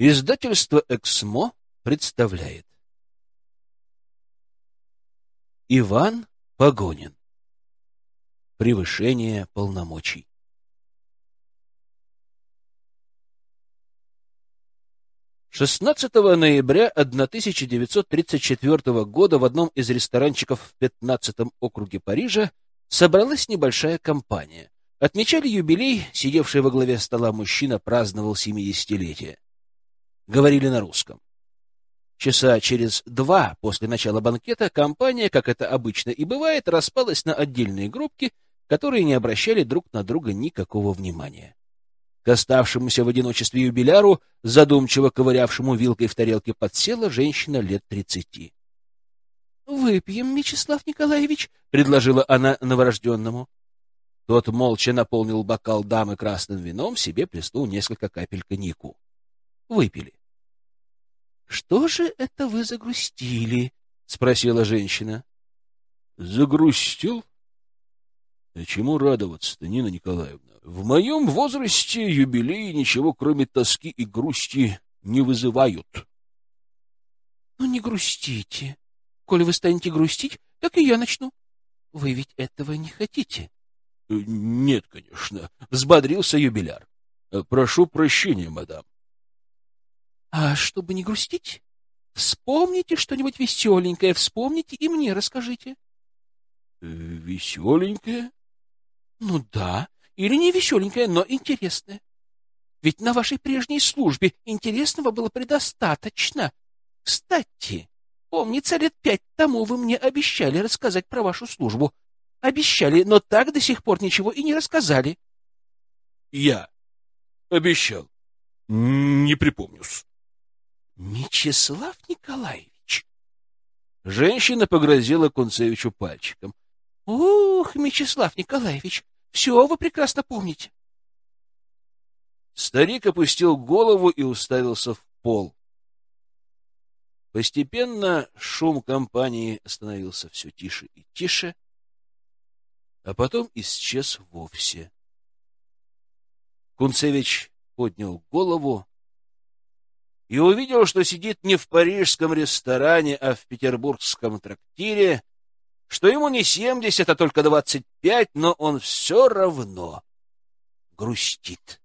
Издательство «Эксмо» представляет Иван Погонин Превышение полномочий 16 ноября 1934 года в одном из ресторанчиков в 15 округе Парижа собралась небольшая компания. Отмечали юбилей, сидевший во главе стола мужчина праздновал 70-летие. Говорили на русском. Часа через два после начала банкета компания, как это обычно и бывает, распалась на отдельные группки, которые не обращали друг на друга никакого внимания. К оставшемуся в одиночестве юбиляру, задумчиво ковырявшему вилкой в тарелке, подсела женщина лет тридцати. — Выпьем, Мечислав Николаевич, — предложила она новорожденному. Тот молча наполнил бокал дамы красным вином, себе плеснул несколько капель коньяку. Выпили. — Что же это вы загрустили? — спросила женщина. — Загрустил? — чему радоваться-то, Нина Николаевна? В моем возрасте юбилеи ничего, кроме тоски и грусти, не вызывают. — Ну, не грустите. Коли вы станете грустить, так и я начну. Вы ведь этого не хотите? — Нет, конечно, — взбодрился юбиляр. — Прошу прощения, мадам. — А чтобы не грустить, вспомните что-нибудь веселенькое, вспомните и мне расскажите. — Веселенькое? — Ну да, или не веселенькое, но интересное. Ведь на вашей прежней службе интересного было предостаточно. Кстати, помнится, лет пять тому вы мне обещали рассказать про вашу службу. Обещали, но так до сих пор ничего и не рассказали. Я обещал. Не припомню-с. Мечислав Николаевич. Женщина погрозила Кунцевичу пальчиком. Ух, Мечислав Николаевич, все вы прекрасно помните. Старик опустил голову и уставился в пол. Постепенно шум компании становился все тише и тише, а потом исчез вовсе. Кунцевич поднял голову и увидел, что сидит не в парижском ресторане, а в петербургском трактире, что ему не семьдесят, а только двадцать пять, но он все равно грустит.